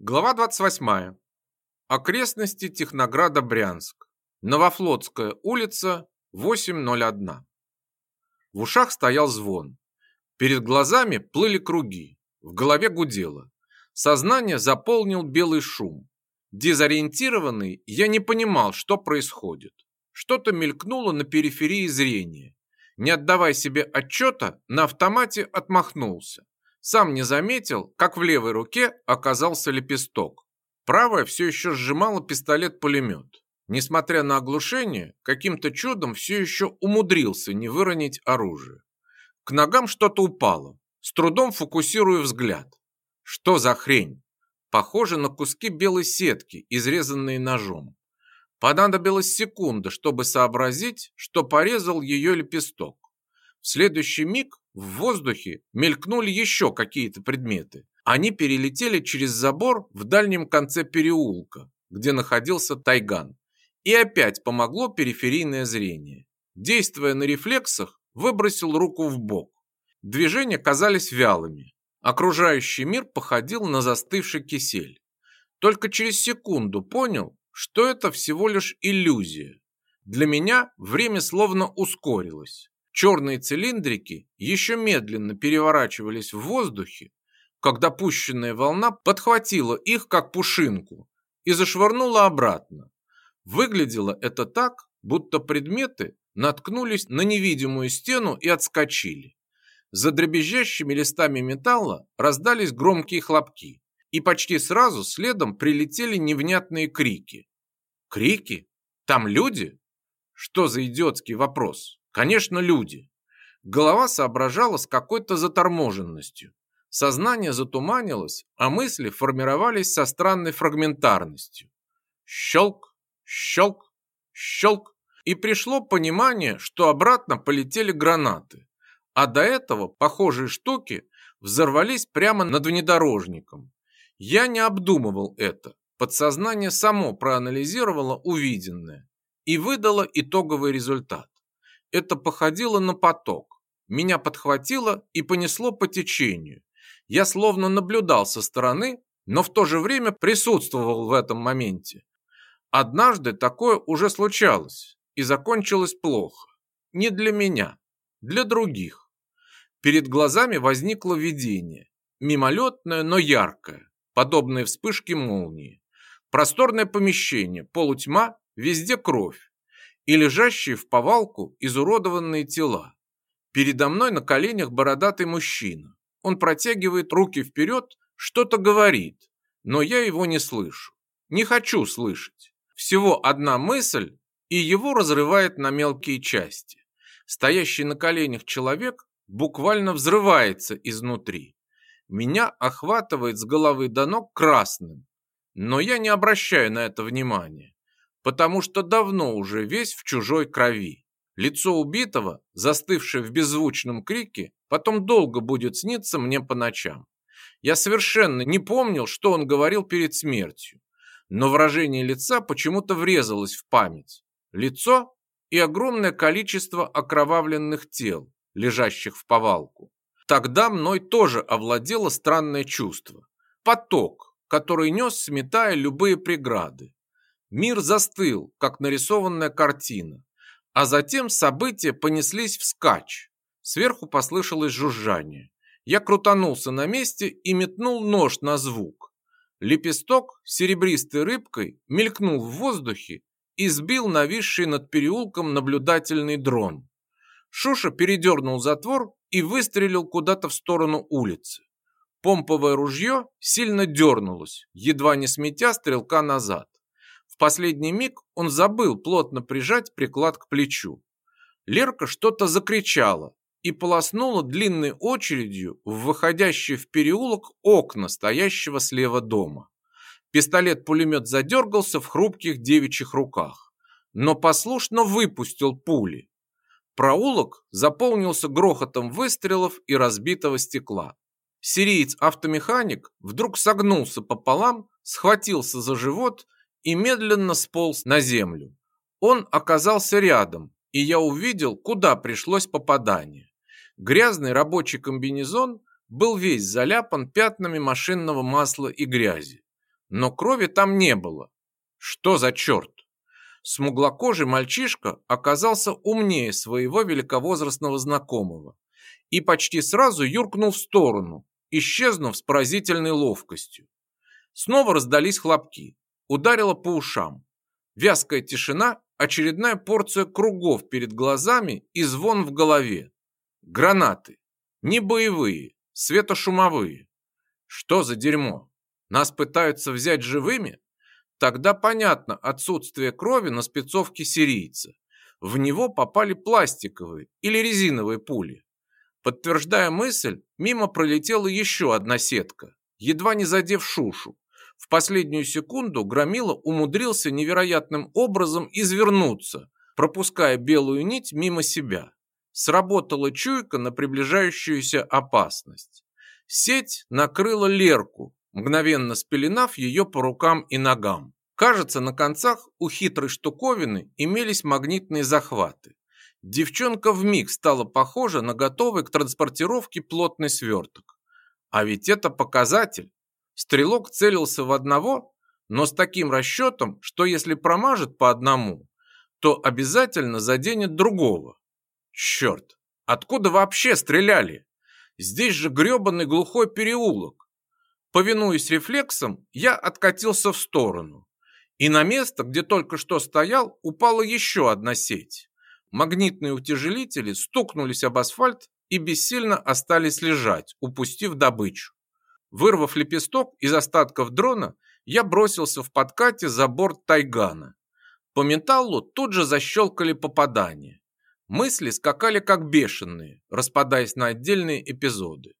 Глава 28. Окрестности Технограда Брянск. Новофлотская улица, 801. В ушах стоял звон. Перед глазами плыли круги. В голове гудело. Сознание заполнил белый шум. Дезориентированный, я не понимал, что происходит. Что-то мелькнуло на периферии зрения. Не отдавая себе отчета, на автомате отмахнулся сам не заметил, как в левой руке оказался лепесток. Правая все еще сжимала пистолет-пулемет. Несмотря на оглушение, каким-то чудом все еще умудрился не выронить оружие. К ногам что-то упало, с трудом фокусируя взгляд. Что за хрень? Похоже на куски белой сетки, изрезанные ножом. Понадобилась секунда, чтобы сообразить, что порезал ее лепесток. В следующий миг в воздухе мелькнули еще какие-то предметы. Они перелетели через забор в дальнем конце переулка, где находился тайган. И опять помогло периферийное зрение. Действуя на рефлексах, выбросил руку в бок. Движения казались вялыми. Окружающий мир походил на застывший кисель. Только через секунду понял, что это всего лишь иллюзия. Для меня время словно ускорилось. Черные цилиндрики еще медленно переворачивались в воздухе, когда пущенная волна подхватила их, как пушинку, и зашвырнула обратно. Выглядело это так, будто предметы наткнулись на невидимую стену и отскочили. За дребезжащими листами металла раздались громкие хлопки, и почти сразу следом прилетели невнятные крики. Крики? Там люди? Что за идиотский вопрос? Конечно, люди. Голова соображала с какой-то заторможенностью. Сознание затуманилось, а мысли формировались со странной фрагментарностью. Щелк, щелк, щелк. И пришло понимание, что обратно полетели гранаты. А до этого похожие штуки взорвались прямо над внедорожником. Я не обдумывал это. Подсознание само проанализировало увиденное и выдало итоговый результат. Это походило на поток. Меня подхватило и понесло по течению. Я словно наблюдал со стороны, но в то же время присутствовал в этом моменте. Однажды такое уже случалось и закончилось плохо. Не для меня, для других. Перед глазами возникло видение, мимолетное, но яркое, подобное вспышке молнии. Просторное помещение, полутьма, везде кровь и лежащие в повалку изуродованные тела. Передо мной на коленях бородатый мужчина. Он протягивает руки вперед, что-то говорит, но я его не слышу. Не хочу слышать. Всего одна мысль, и его разрывает на мелкие части. Стоящий на коленях человек буквально взрывается изнутри. Меня охватывает с головы до ног красным, но я не обращаю на это внимания потому что давно уже весь в чужой крови. Лицо убитого, застывшее в беззвучном крике, потом долго будет сниться мне по ночам. Я совершенно не помнил, что он говорил перед смертью, но выражение лица почему-то врезалось в память. Лицо и огромное количество окровавленных тел, лежащих в повалку. Тогда мной тоже овладело странное чувство. Поток, который нес, сметая любые преграды. Мир застыл, как нарисованная картина, а затем события понеслись вскачь. Сверху послышалось жужжание. Я крутанулся на месте и метнул нож на звук. Лепесток серебристой рыбкой мелькнул в воздухе и сбил нависший над переулком наблюдательный дрон. Шуша передернул затвор и выстрелил куда-то в сторону улицы. Помповое ружье сильно дернулось, едва не сметя стрелка назад. В последний миг он забыл плотно прижать приклад к плечу. Лерка что-то закричала и полоснула длинной очередью в выходящие в переулок окна стоящего слева дома. Пистолет-пулемет задергался в хрупких девичьих руках, но послушно выпустил пули. Проулок заполнился грохотом выстрелов и разбитого стекла. Сириец-автомеханик вдруг согнулся пополам, схватился за живот и медленно сполз на землю. Он оказался рядом, и я увидел, куда пришлось попадание. Грязный рабочий комбинезон был весь заляпан пятнами машинного масла и грязи. Но крови там не было. Что за черт? Смуглокожий мальчишка оказался умнее своего великовозрастного знакомого и почти сразу юркнул в сторону, исчезнув с поразительной ловкостью. Снова раздались хлопки ударила по ушам. Вязкая тишина, очередная порция кругов перед глазами и звон в голове. Гранаты. Не боевые, светошумовые. Что за дерьмо? Нас пытаются взять живыми? Тогда понятно отсутствие крови на спецовке сирийца. В него попали пластиковые или резиновые пули. Подтверждая мысль, мимо пролетела еще одна сетка, едва не задев Шушу, в последнюю секунду Громила умудрился невероятным образом извернуться, пропуская белую нить мимо себя. Сработала чуйка на приближающуюся опасность. Сеть накрыла Лерку, мгновенно спеленав ее по рукам и ногам. Кажется, на концах у хитрой штуковины имелись магнитные захваты. Девчонка вмиг стала похожа на готовый к транспортировке плотный сверток. А ведь это показатель. Стрелок целился в одного, но с таким расчетом, что если промажет по одному, то обязательно заденет другого. Черт, откуда вообще стреляли? Здесь же гребаный глухой переулок. Повинуясь рефлексам, я откатился в сторону. И на место, где только что стоял, упала еще одна сеть. Магнитные утяжелители стукнулись об асфальт и бессильно остались лежать, упустив добычу. Вырвав лепесток из остатков дрона, я бросился в подкате за борт Тайгана. По менталу тут же защелкали попадания. Мысли скакали как бешеные, распадаясь на отдельные эпизоды.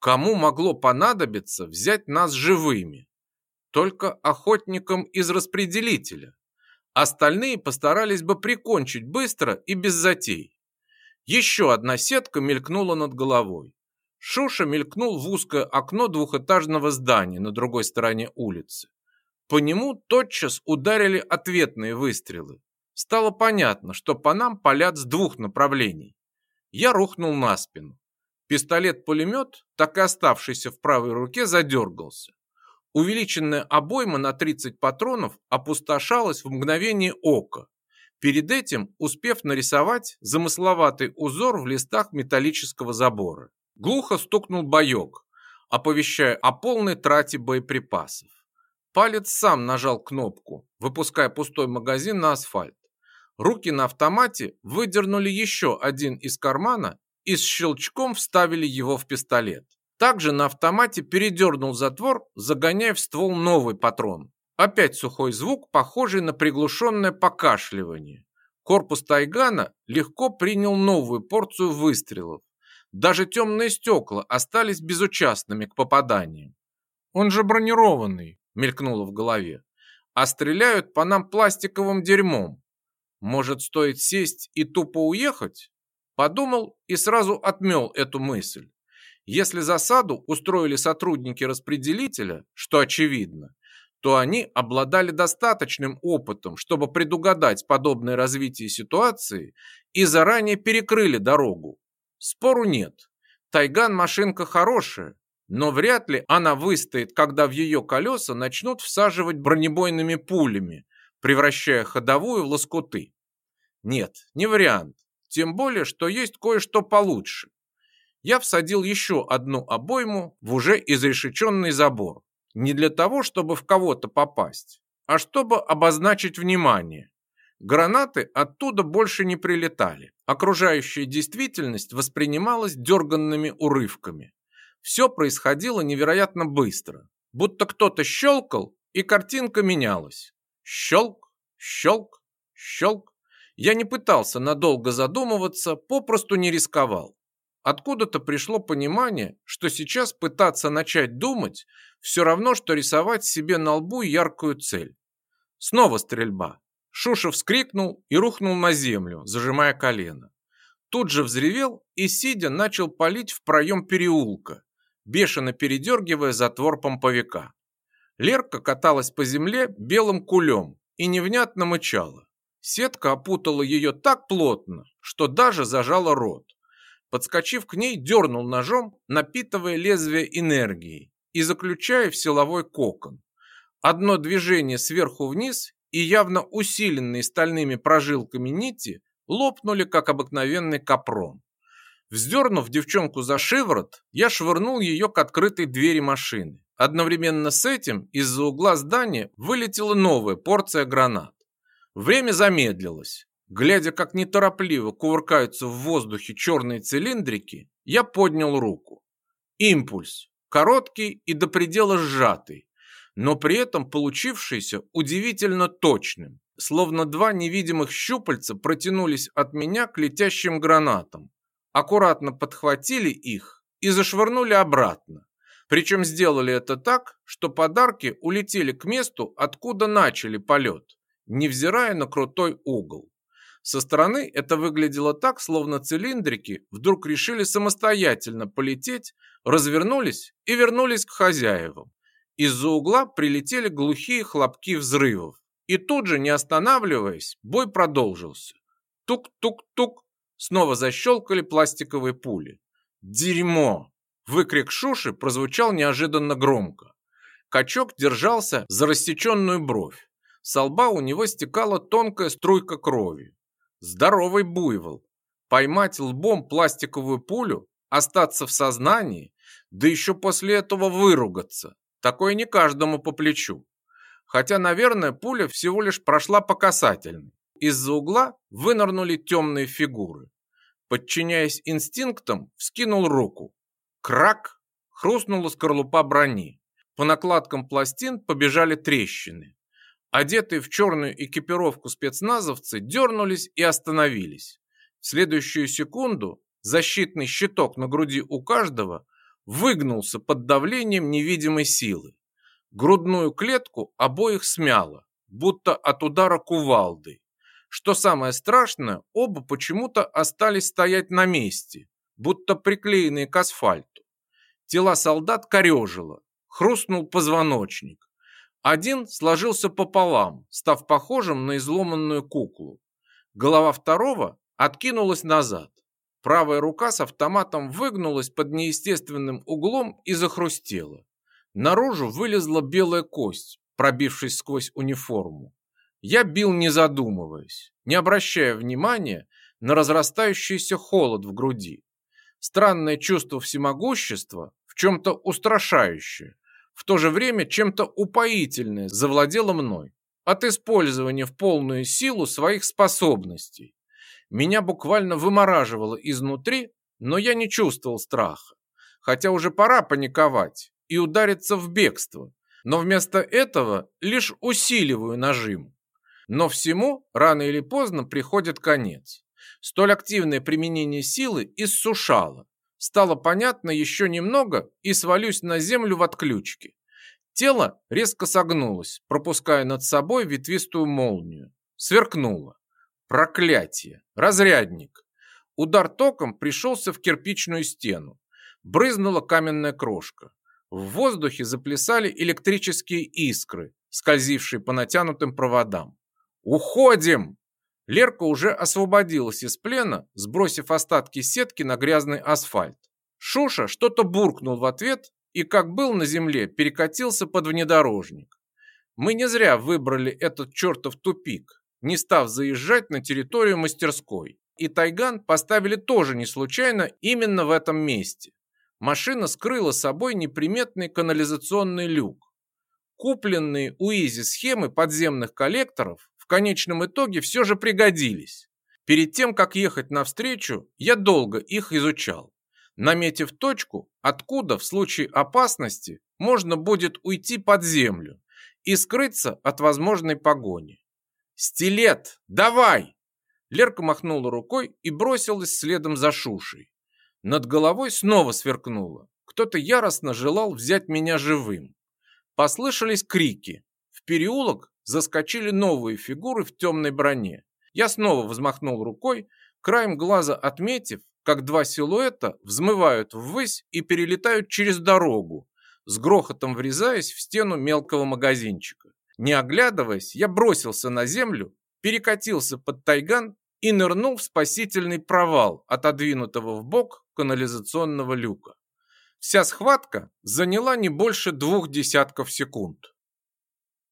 Кому могло понадобиться взять нас живыми? Только охотникам из распределителя. Остальные постарались бы прикончить быстро и без затей. Еще одна сетка мелькнула над головой. Шуша мелькнул в узкое окно двухэтажного здания на другой стороне улицы. По нему тотчас ударили ответные выстрелы. Стало понятно, что по нам палят с двух направлений. Я рухнул на спину. Пистолет-пулемет, так и оставшийся в правой руке, задергался. Увеличенная обойма на 30 патронов опустошалась в мгновение ока, перед этим успев нарисовать замысловатый узор в листах металлического забора. Глухо стукнул боек, оповещая о полной трате боеприпасов. Палец сам нажал кнопку, выпуская пустой магазин на асфальт. Руки на автомате выдернули еще один из кармана и с щелчком вставили его в пистолет. Также на автомате передернул затвор, загоняя в ствол новый патрон. Опять сухой звук, похожий на приглушенное покашливание. Корпус тайгана легко принял новую порцию выстрелов, даже темные стекла остались безучастными к попаданиям. «Он же бронированный», — мелькнуло в голове. «А стреляют по нам пластиковым дерьмом. Может, стоит сесть и тупо уехать?» Подумал и сразу отмел эту мысль. Если засаду устроили сотрудники распределителя, что очевидно, то они обладали достаточным опытом, чтобы предугадать подобное развитие ситуации и заранее перекрыли дорогу, Спору нет. Тайган машинка хорошая, но вряд ли она выстоит, когда в ее колеса начнут всаживать бронебойными пулями, превращая ходовую в лоскуты. Нет, не вариант. Тем более, что есть кое-что получше. Я всадил еще одну обойму в уже изрешеченный забор. Не для того, чтобы в кого-то попасть, а чтобы обозначить внимание. Гранаты оттуда больше не прилетали. Окружающая действительность воспринималась дерганными урывками. Все происходило невероятно быстро. Будто кто-то щелкал, и картинка менялась. Щелк, щелк, щелк. Я не пытался надолго задумываться, попросту не рисковал. Откуда-то пришло понимание, что сейчас пытаться начать думать все равно, что рисовать себе на лбу яркую цель. Снова стрельба. Шуша вскрикнул и рухнул на землю, зажимая колено. Тут же взревел и, сидя, начал палить в проем переулка, бешено передергивая затвор помповика. Лерка каталась по земле белым кулем и невнятно мычала. Сетка опутала ее так плотно, что даже зажала рот. Подскочив к ней, дернул ножом, напитывая лезвие энергией и заключая в силовой кокон. Одно движение сверху вниз, и явно усиленные стальными прожилками нити лопнули, как обыкновенный капрон. Вздернув девчонку за шиворот, я швырнул ее к открытой двери машины. Одновременно с этим из-за угла здания вылетела новая порция гранат. Время замедлилось. Глядя, как неторопливо кувыркаются в воздухе черные цилиндрики, я поднял руку. Импульс. Короткий и до предела сжатый но при этом получившийся удивительно точным, словно два невидимых щупальца протянулись от меня к летящим гранатам, аккуратно подхватили их и зашвырнули обратно. Причем сделали это так, что подарки улетели к месту, откуда начали полет, невзирая на крутой угол. Со стороны это выглядело так, словно цилиндрики вдруг решили самостоятельно полететь, развернулись и вернулись к хозяевам. Из-за угла прилетели глухие хлопки взрывов. И тут же, не останавливаясь, бой продолжился. Тук-тук-тук. Снова защелкали пластиковые пули. «Дерьмо!» Выкрик Шуши прозвучал неожиданно громко. Качок держался за рассеченную бровь. Со лба у него стекала тонкая струйка крови. Здоровый буйвол. Поймать лбом пластиковую пулю, остаться в сознании, да еще после этого выругаться. Такое не каждому по плечу. Хотя, наверное, пуля всего лишь прошла по касательной. Из-за угла вынырнули темные фигуры. Подчиняясь инстинктам, вскинул руку. Крак! Хрустнула скорлупа брони. По накладкам пластин побежали трещины. Одетые в черную экипировку спецназовцы дернулись и остановились. В следующую секунду защитный щиток на груди у каждого выгнулся под давлением невидимой силы. Грудную клетку обоих смяло, будто от удара кувалды. Что самое страшное, оба почему-то остались стоять на месте, будто приклеенные к асфальту. Тела солдат корежило, хрустнул позвоночник. Один сложился пополам, став похожим на изломанную куклу. Голова второго откинулась назад. Правая рука с автоматом выгнулась под неестественным углом и захрустела. Наружу вылезла белая кость, пробившись сквозь униформу. Я бил, не задумываясь, не обращая внимания на разрастающийся холод в груди. Странное чувство всемогущества, в чем-то устрашающее, в то же время чем-то упоительное завладело мной от использования в полную силу своих способностей. Меня буквально вымораживало изнутри, но я не чувствовал страха. Хотя уже пора паниковать и удариться в бегство. Но вместо этого лишь усиливаю нажим. Но всему рано или поздно приходит конец. Столь активное применение силы иссушало. Стало понятно еще немного и свалюсь на землю в отключке. Тело резко согнулось, пропуская над собой ветвистую молнию. Сверкнуло. Проклятие! Разрядник! Удар током пришелся в кирпичную стену. Брызнула каменная крошка. В воздухе заплясали электрические искры, скользившие по натянутым проводам. «Уходим!» Лерка уже освободилась из плена, сбросив остатки сетки на грязный асфальт. Шуша что-то буркнул в ответ и, как был на земле, перекатился под внедорожник. Мы не зря выбрали этот чертов тупик не став заезжать на территорию мастерской. И Тайган поставили тоже не случайно именно в этом месте. Машина скрыла собой неприметный канализационный люк. Купленные у Изи схемы подземных коллекторов в конечном итоге все же пригодились. Перед тем, как ехать навстречу, я долго их изучал, наметив точку, откуда в случае опасности можно будет уйти под землю и скрыться от возможной погони. «Стилет! Давай!» Лерка махнула рукой и бросилась следом за Шушей. Над головой снова сверкнуло. Кто-то яростно желал взять меня живым. Послышались крики. В переулок заскочили новые фигуры в темной броне. Я снова взмахнул рукой, краем глаза отметив, как два силуэта взмывают ввысь и перелетают через дорогу, с грохотом врезаясь в стену мелкого магазинчика. Не оглядываясь, я бросился на землю, перекатился под тайган и нырнул в спасительный провал, отодвинутого в бок канализационного люка. Вся схватка заняла не больше двух десятков секунд.